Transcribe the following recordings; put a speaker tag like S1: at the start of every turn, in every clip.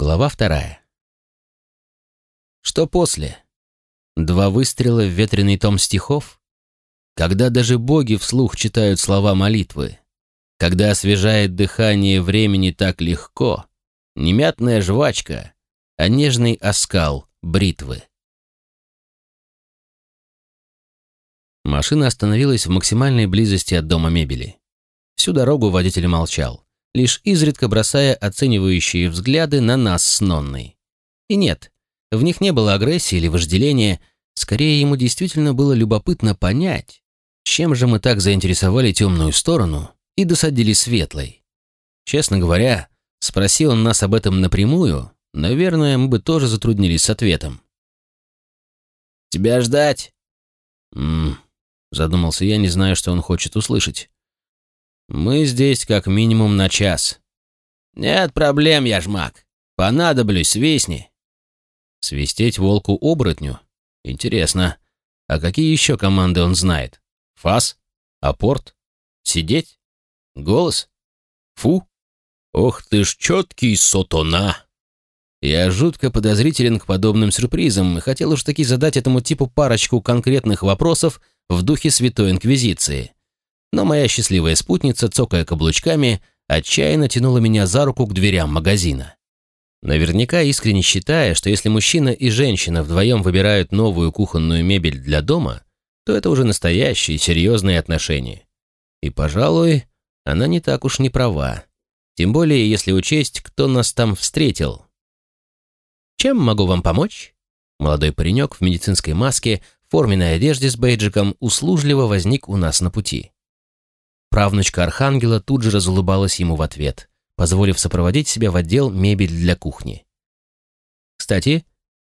S1: Глава вторая. Что после? Два выстрела в ветреный том стихов? Когда даже боги вслух читают слова молитвы? Когда освежает дыхание времени так легко? Не мятная жвачка, а нежный оскал бритвы. Машина остановилась в максимальной близости от дома мебели. Всю дорогу водитель молчал лишь изредка бросая оценивающие взгляды на нас с Нонной. И нет, в них не было агрессии или вожделения, скорее ему действительно было любопытно понять, чем же мы так заинтересовали темную сторону и досадили светлой. Честно говоря, спроси он нас об этом напрямую, наверное, мы бы тоже затруднились с ответом. «Тебя ждать?» «Ммм», задумался я, не зная, что он хочет услышать. Мы здесь как минимум на час. Нет проблем, я жмак. Понадоблюсь, свистни. Свистеть волку-оборотню? Интересно. А какие еще команды он знает? Фас? Апорт? Сидеть? Голос? Фу? Ох ты ж четкий сотона! Я жутко подозрителен к подобным сюрпризам и хотел уж таки задать этому типу парочку конкретных вопросов в духе Святой Инквизиции но моя счастливая спутница, цокая каблучками, отчаянно тянула меня за руку к дверям магазина. Наверняка искренне считая, что если мужчина и женщина вдвоем выбирают новую кухонную мебель для дома, то это уже настоящие серьезные отношения. И, пожалуй, она не так уж не права. Тем более, если учесть, кто нас там встретил. «Чем могу вам помочь?» Молодой паренек в медицинской маске, форменной одежде с бейджиком услужливо возник у нас на пути. Правнучка Архангела тут же разулыбалась ему в ответ, позволив сопроводить себя в отдел мебель для кухни. Кстати,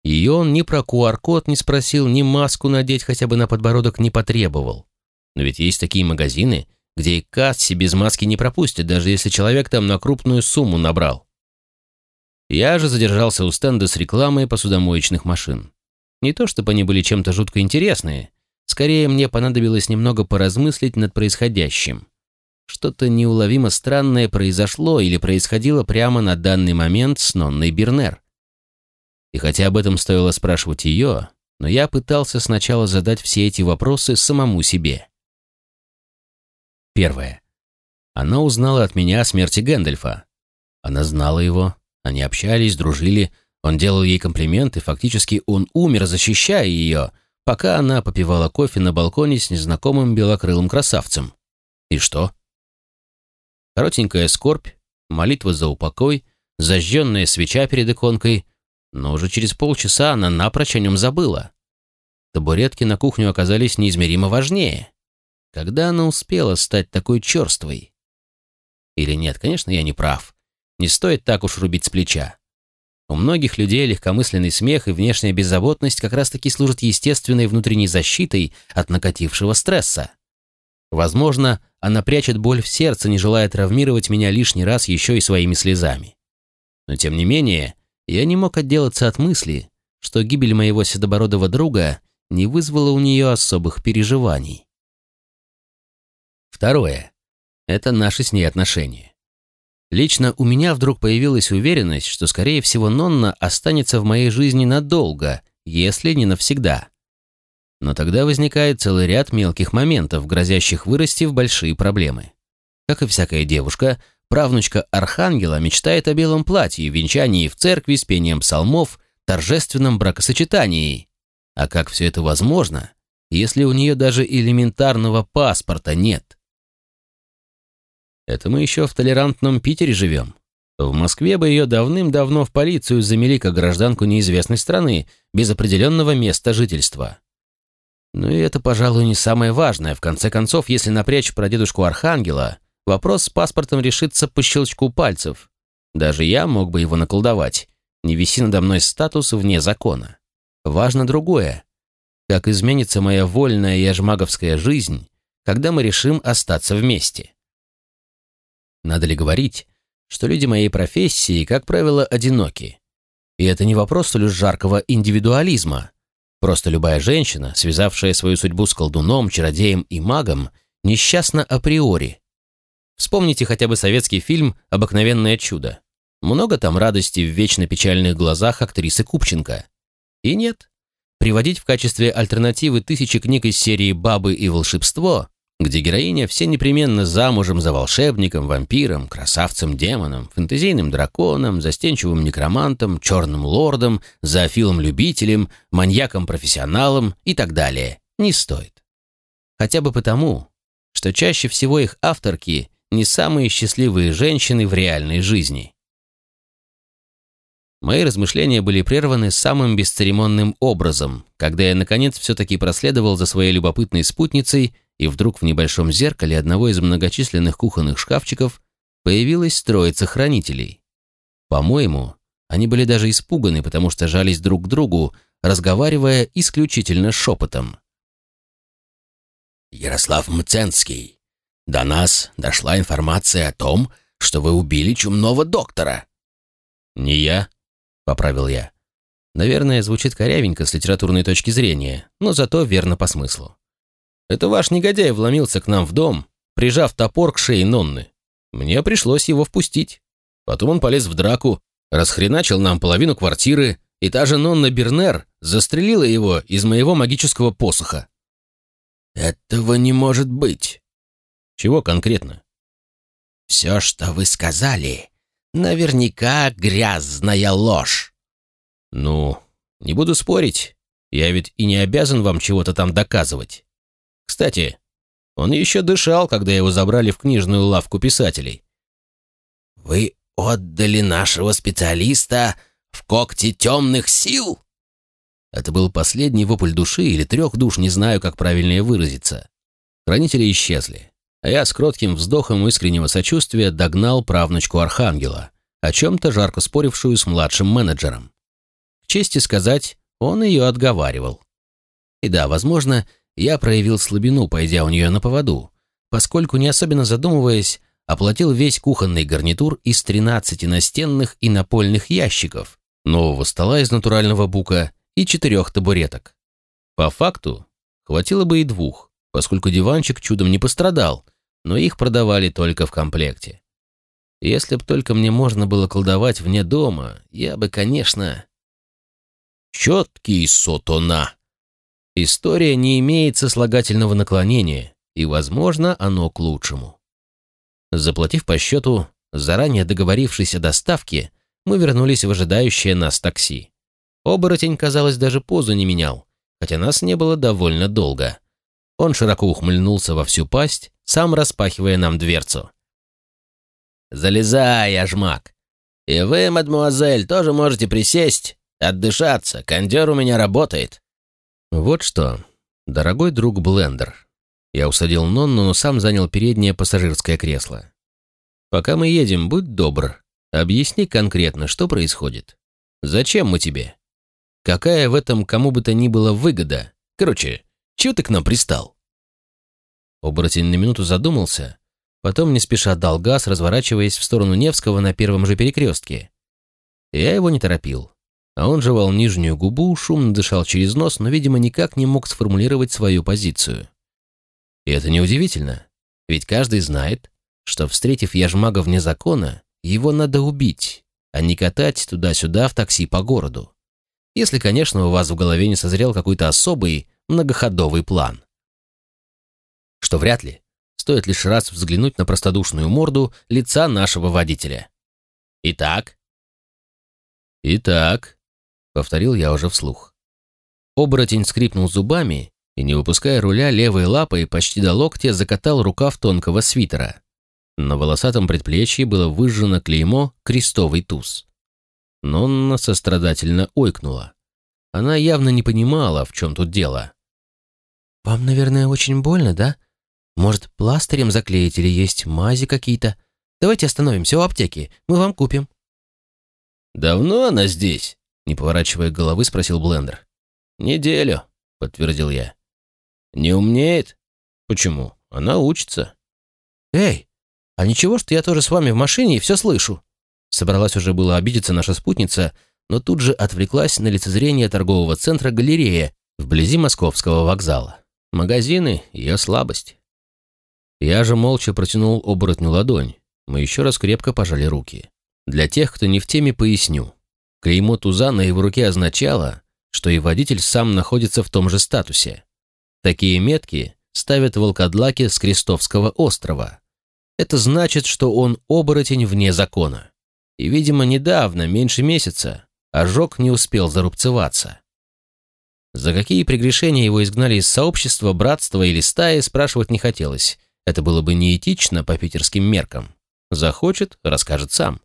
S1: ее он ни про QR-код не спросил, ни маску надеть хотя бы на подбородок не потребовал. Но ведь есть такие магазины, где и кассе без маски не пропустят, даже если человек там на крупную сумму набрал. Я же задержался у стенда с рекламой посудомоечных машин. Не то чтобы они были чем-то жутко интересные, Скорее, мне понадобилось немного поразмыслить над происходящим. Что-то неуловимо странное произошло или происходило прямо на данный момент с Нонной Бернер. И хотя об этом стоило спрашивать ее, но я пытался сначала задать все эти вопросы самому себе. Первое. Она узнала от меня о смерти Гэндальфа. Она знала его, они общались, дружили, он делал ей комплименты, фактически он умер, защищая ее — пока она попивала кофе на балконе с незнакомым белокрылым красавцем. И что? Коротенькая скорбь, молитва за упокой, зажженная свеча перед иконкой, но уже через полчаса она напрочь о нем забыла. Табуретки на кухню оказались неизмеримо важнее. Когда она успела стать такой черствой? Или нет, конечно, я не прав. Не стоит так уж рубить с плеча. У многих людей легкомысленный смех и внешняя беззаботность как раз-таки служат естественной внутренней защитой от накатившего стресса. Возможно, она прячет боль в сердце, не желая травмировать меня лишний раз еще и своими слезами. Но тем не менее, я не мог отделаться от мысли, что гибель моего седобородого друга не вызвала у нее особых переживаний. Второе. Это наши с ней отношения. Лично у меня вдруг появилась уверенность, что, скорее всего, Нонна останется в моей жизни надолго, если не навсегда. Но тогда возникает целый ряд мелких моментов, грозящих вырасти в большие проблемы. Как и всякая девушка, правнучка Архангела мечтает о белом платье, венчании в церкви с пением псалмов, торжественном бракосочетании. А как все это возможно, если у нее даже элементарного паспорта нет? Это мы еще в толерантном Питере живем. В Москве бы ее давным-давно в полицию замели как гражданку неизвестной страны, без определенного места жительства. Ну и это, пожалуй, не самое важное. В конце концов, если напрячь прадедушку Архангела, вопрос с паспортом решится по щелчку пальцев. Даже я мог бы его наколдовать. Не виси надо мной статус вне закона. Важно другое. Как изменится моя вольная и ажмаговская жизнь, когда мы решим остаться вместе. Надо ли говорить, что люди моей профессии, как правило, одиноки? И это не вопрос столь жаркого индивидуализма. Просто любая женщина, связавшая свою судьбу с колдуном, чародеем и магом, несчастна априори. Вспомните хотя бы советский фильм «Обыкновенное чудо». Много там радости в вечно печальных глазах актрисы Купченко. И нет. Приводить в качестве альтернативы тысячи книг из серии «Бабы и волшебство», где героиня все непременно замужем за волшебником, вампиром, красавцем-демоном, фэнтезийным драконом, застенчивым некромантом, черным лордом, зоофилом-любителем, маньяком-профессионалом и так далее, не стоит. Хотя бы потому, что чаще всего их авторки не самые счастливые женщины в реальной жизни. Мои размышления были прерваны самым бесцеремонным образом, когда я, наконец, все-таки проследовал за своей любопытной спутницей, и вдруг в небольшом зеркале одного из многочисленных кухонных шкафчиков появилась троица хранителей. По-моему, они были даже испуганы, потому что жались друг к другу, разговаривая исключительно шепотом.
S2: «Ярослав Мценский, до нас дошла информация о том, что вы убили чумного доктора».
S1: «Не я», — поправил я. Наверное, звучит корявенько с литературной точки зрения, но зато верно по смыслу. Это ваш негодяй вломился к нам в дом, прижав топор к шее Нонны. Мне пришлось его впустить. Потом он полез в драку, расхреначил нам половину квартиры, и та же Нонна Бернер застрелила его из моего магического посоха.
S2: «Этого не может быть».
S1: «Чего конкретно?»
S2: «Все, что вы сказали, Наверняка грязная ложь.
S1: Ну, не буду спорить. Я ведь и не обязан вам чего-то там доказывать. Кстати, он еще дышал, когда его забрали в книжную лавку писателей.
S2: Вы отдали нашего специалиста в когти темных сил?
S1: Это был последний вопль души или трех душ, не знаю, как правильнее выразиться. Хранители исчезли а я с кротким вздохом искреннего сочувствия догнал правнучку Архангела, о чем-то жарко спорившую с младшим менеджером. К чести сказать, он ее отговаривал. И да, возможно, я проявил слабину, пойдя у нее на поводу, поскольку, не особенно задумываясь, оплатил весь кухонный гарнитур из 13 настенных и напольных ящиков, нового стола из натурального бука и четырех табуреток. По факту, хватило бы и двух, поскольку диванчик чудом не пострадал, но их продавали только в комплекте. Если б только мне можно было колдовать вне дома, я бы, конечно... Четкий сотона. История не имеет сослагательного наклонения, и, возможно, оно к лучшему. Заплатив по счету, заранее договорившись о доставке, мы вернулись в ожидающее нас такси. Оборотень, казалось, даже позу не менял, хотя нас не было довольно долго. Он широко ухмыльнулся во всю пасть, сам распахивая нам дверцу.
S2: «Залезай, ажмак! И вы, мадмуазель, тоже можете присесть, отдышаться, кондер у меня работает».
S1: «Вот что, дорогой друг Блендер». Я усадил Нонну, но сам занял переднее пассажирское кресло. «Пока мы едем, будь добр, объясни конкретно, что происходит. Зачем мы тебе? Какая в этом кому бы то ни было выгода? Короче, чего ты к нам пристал?» Оборотень на минуту задумался, потом не спеша дал газ, разворачиваясь в сторону Невского на первом же перекрестке. Я его не торопил, а он жевал нижнюю губу, шумно дышал через нос, но, видимо, никак не мог сформулировать свою позицию. И это неудивительно, ведь каждый знает, что, встретив яжмага вне закона, его надо убить, а не катать туда-сюда в такси по городу. Если, конечно, у вас в голове не созрел какой-то особый многоходовый план что вряд ли. Стоит лишь раз взглянуть на простодушную морду лица нашего водителя. Итак? Итак, повторил я уже вслух. Оборотень скрипнул зубами и, не выпуская руля левой лапой, почти до локтя закатал рукав тонкого свитера. На волосатом предплечье было выжжено клеймо «Крестовый туз». Нонна сострадательно ойкнула. Она явно не понимала, в чем тут дело.
S3: «Вам, наверное, очень больно, да?» Может, пластырем заклеить или есть мази какие-то? Давайте остановимся у аптеки, мы вам купим».
S1: «Давно она здесь?» — не поворачивая головы, спросил Блендер. «Неделю», — подтвердил я. «Не умнеет?» «Почему? Она учится».
S3: «Эй, а ничего, что я тоже с вами в машине и все слышу?» Собралась уже было обидеться наша спутница, но тут же отвлеклась на лицезрение торгового центра «Галерея» вблизи московского вокзала. Магазины — ее слабость.
S1: Я же молча протянул оборотню ладонь. Мы еще раз крепко пожали руки. Для тех, кто не в теме, поясню. Клеймо туза на его руке означало, что и водитель сам находится в том же статусе. Такие метки ставят волкодлаки с Крестовского острова. Это значит, что он оборотень вне закона. И, видимо, недавно, меньше месяца, ожог не успел зарубцеваться. За какие прегрешения его изгнали из сообщества, братства или стаи, спрашивать не хотелось. Это было бы неэтично по питерским меркам. Захочет, расскажет сам.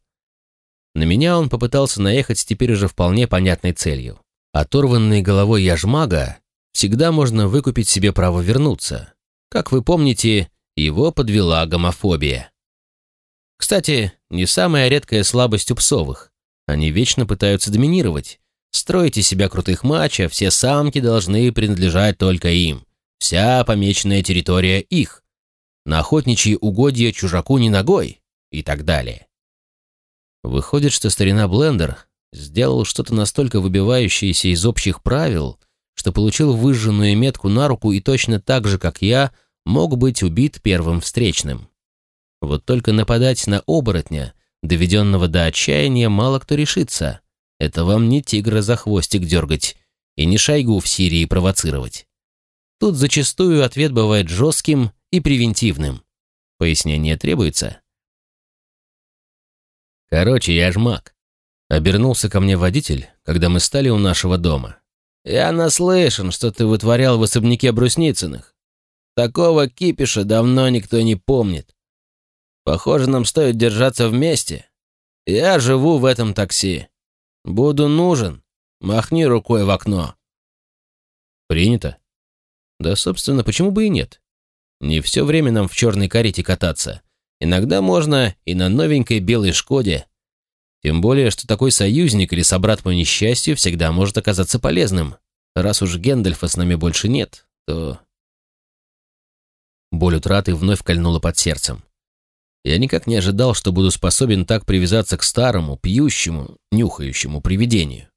S1: На меня он попытался наехать с теперь уже вполне понятной целью. Оторванный головой яжмага всегда можно выкупить себе право вернуться. Как вы помните, его подвела гомофобия. Кстати, не самая редкая слабость у псовых. Они вечно пытаются доминировать. Строить из себя крутых мачо, все самки должны принадлежать только им. Вся помеченная территория их. На охотничьи угодья чужаку не ногой и так далее. Выходит, что старина Блендер сделал что-то настолько выбивающееся из общих правил, что получил выжженную метку на руку и точно так же, как я, мог быть убит первым встречным. Вот только нападать на оборотня, доведенного до отчаяния, мало кто решится. Это вам не тигра за хвостик дергать и не шайгу в Сирии провоцировать. Тут зачастую ответ бывает жестким и превентивным. Пояснение требуется? Короче, я ж маг. Обернулся ко мне водитель, когда мы стали у нашего дома. Я наслышан, что ты вытворял в особняке Брусницыных. Такого кипиша давно никто не помнит. Похоже, нам стоит держаться вместе. Я живу в этом такси. Буду нужен. Махни рукой в окно. Принято. Да, собственно, почему бы и нет? Не все время нам в черной карете кататься. Иногда можно и на новенькой белой «Шкоде». Тем более, что такой союзник или собрат по несчастью всегда может оказаться полезным. Раз уж Гендальфа с нами больше нет, то... Боль утраты вновь кольнула под сердцем. Я никак не ожидал, что буду способен так привязаться к старому, пьющему, нюхающему привидению.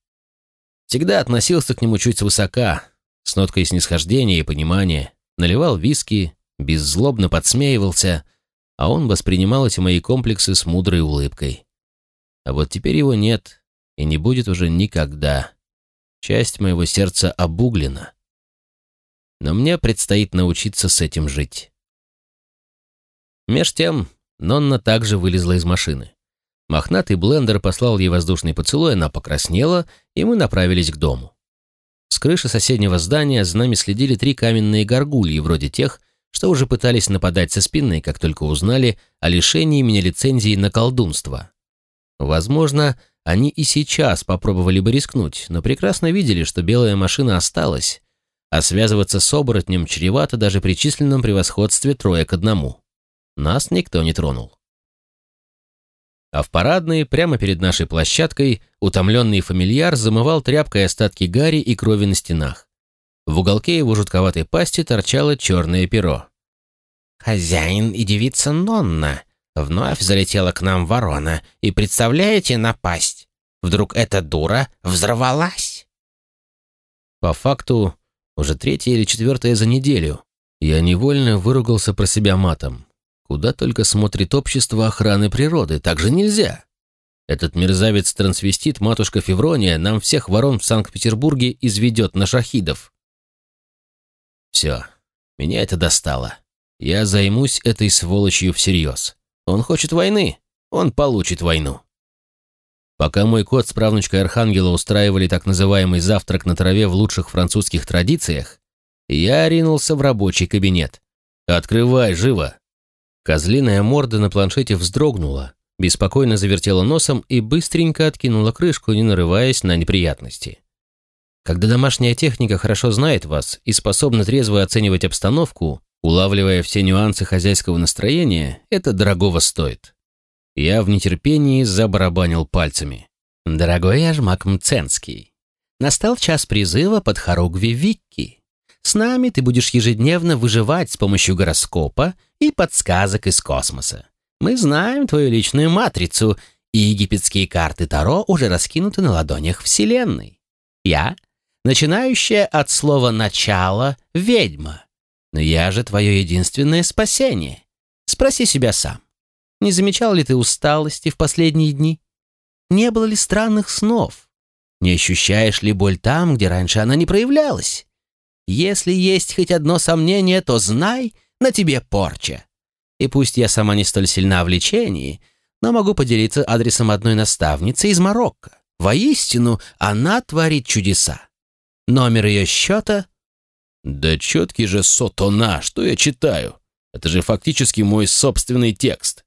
S1: Всегда относился к нему чуть свысока, с ноткой снисхождения и понимания, наливал виски, беззлобно подсмеивался, а он воспринимал эти мои комплексы с мудрой улыбкой. А вот теперь его нет и не будет уже никогда. Часть моего сердца обуглена. Но мне предстоит научиться с этим жить. Меж тем, Нонна также вылезла из машины. Мохнатый блендер послал ей воздушный поцелуй, она покраснела, и мы направились к дому. С крыши соседнего здания за нами следили три каменные горгульи, вроде тех, что уже пытались нападать со спины, как только узнали о лишении меня лицензии на колдунство. Возможно, они и сейчас попробовали бы рискнуть, но прекрасно видели, что белая машина осталась, а связываться с оборотнем чревато даже при численном превосходстве трое к одному. Нас никто не тронул. А в парадной, прямо перед нашей площадкой, утомленный фамильяр замывал тряпкой остатки гари и крови на стенах. В уголке его жутковатой пасти торчало черное перо.
S4: «Хозяин и девица Нонна. Вновь залетела к нам ворона, и, представляете, напасть. Вдруг эта дура взорвалась?»
S1: По факту, уже третье или четвертое за неделю. Я невольно выругался про себя матом. Куда только смотрит общество охраны природы, так же нельзя. Этот мерзавец-трансвестит, матушка Феврония, нам всех ворон в Санкт-Петербурге изведет на шахидов. Все, меня это достало. Я займусь этой сволочью всерьез. Он хочет войны, он получит войну. Пока мой кот с правнучкой Архангела устраивали так называемый завтрак на траве в лучших французских традициях, я ринулся в рабочий кабинет. «Открывай, живо!» Козлиная морда на планшете вздрогнула, беспокойно завертела носом и быстренько откинула крышку, не нарываясь на неприятности. Когда домашняя техника хорошо знает вас и способна трезво оценивать обстановку, улавливая все нюансы хозяйского настроения, это дорогого стоит. Я в нетерпении забарабанил пальцами. «Дорогой Ажмак Мценский, настал час призыва под Хоругви Викки. С нами ты будешь ежедневно выживать с помощью гороскопа и подсказок из космоса. Мы знаем твою личную матрицу, и египетские карты Таро уже раскинуты на ладонях Вселенной. Я начинающая от слова «начало» ведьма. Но я же твое единственное спасение. Спроси себя сам. Не замечал ли ты усталости в последние дни? Не было ли странных снов? Не ощущаешь ли боль там, где раньше она не проявлялась? Если есть хоть одно сомнение, то знай, на тебе порча. И пусть я сама не столь сильна в лечении, но могу поделиться адресом одной наставницы из Марокко. Воистину, она творит чудеса. Номер ее счета...
S3: Да четкий же сотона, что я читаю? Это же фактически мой собственный текст.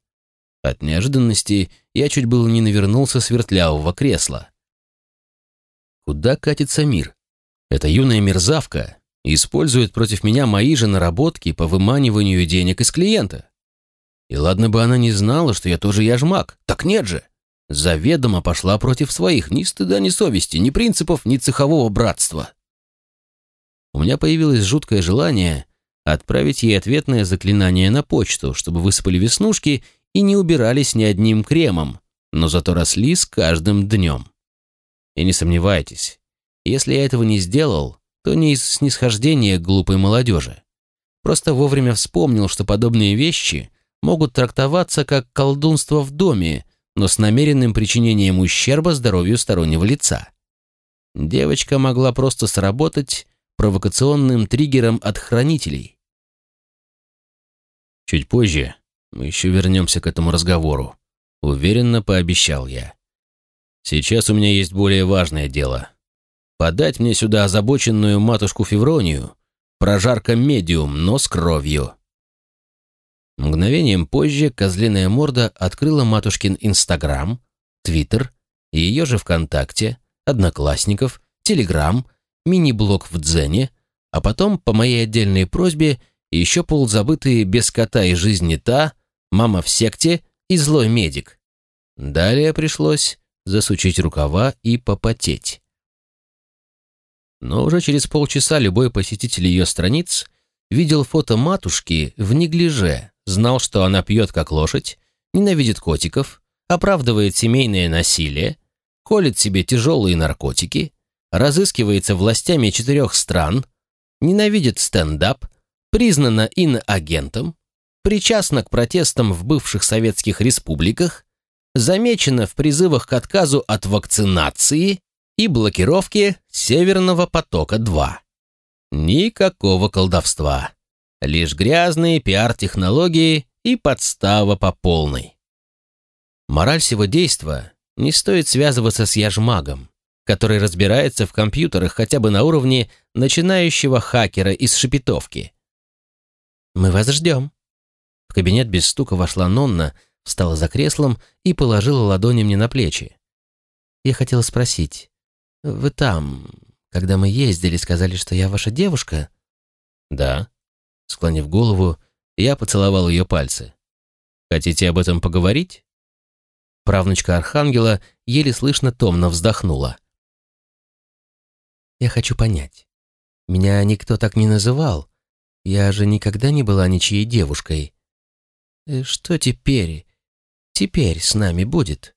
S3: От неожиданности я чуть было не навернулся с вертлявого кресла. Куда катится мир? Эта юная мерзавка использует против меня мои же наработки по выманиванию денег из клиента. И ладно бы она не знала, что я тоже яжмак. Так нет же. Заведомо пошла против своих ни стыда, ни совести, ни принципов, ни цехового братства. У меня появилось жуткое желание отправить ей ответное заклинание на почту, чтобы высыпали веснушки и не убирались ни одним кремом, но зато росли с каждым днем. И не сомневайтесь, если я этого не сделал, то не из снисхождения глупой молодежи. Просто вовремя вспомнил, что подобные вещи могут трактоваться как колдунство в доме, но с намеренным причинением ущерба здоровью стороннего лица. Девочка могла просто сработать провокационным триггером от хранителей. Чуть позже мы еще вернемся к этому разговору, уверенно пообещал я. Сейчас у меня есть более важное дело. Подать мне сюда озабоченную матушку Февронию, прожарка медиум, но с кровью. Мгновением позже козлиная морда открыла матушкин Инстаграм, Твиттер, ее же ВКонтакте, Одноклассников, Телеграм, мини-блог в Дзене, а потом, по моей отдельной просьбе, еще ползабытые без кота и жизни та, мама в секте и злой медик. Далее пришлось засучить рукава и попотеть. Но уже через полчаса любой посетитель ее страниц видел фото матушки в неглиже, знал, что она пьет как лошадь, ненавидит котиков, оправдывает семейное насилие, колет себе тяжелые наркотики, разыскивается властями четырех стран, ненавидит стендап, признана иноагентом, причастна к протестам в бывших советских республиках, замечена в призывах к отказу от вакцинации и блокировке Северного потока-2. Никакого колдовства. Лишь грязные пиар-технологии и подстава по полной. Мораль всего действа не стоит связываться с яжмагом, который разбирается в компьютерах хотя бы на уровне начинающего хакера из шепетовки. «Мы вас ждем». В кабинет без стука вошла Нонна, встала за креслом и положила ладони мне на плечи. Я хотела спросить, «Вы там, когда мы ездили, сказали, что я ваша девушка?» «Да». Склонив голову, я поцеловал ее пальцы. «Хотите об этом поговорить?» Правнучка Архангела еле слышно томно вздохнула. «Я хочу понять. Меня никто так не называл. Я же никогда не была ничьей девушкой. Э, что теперь? Теперь с нами будет?»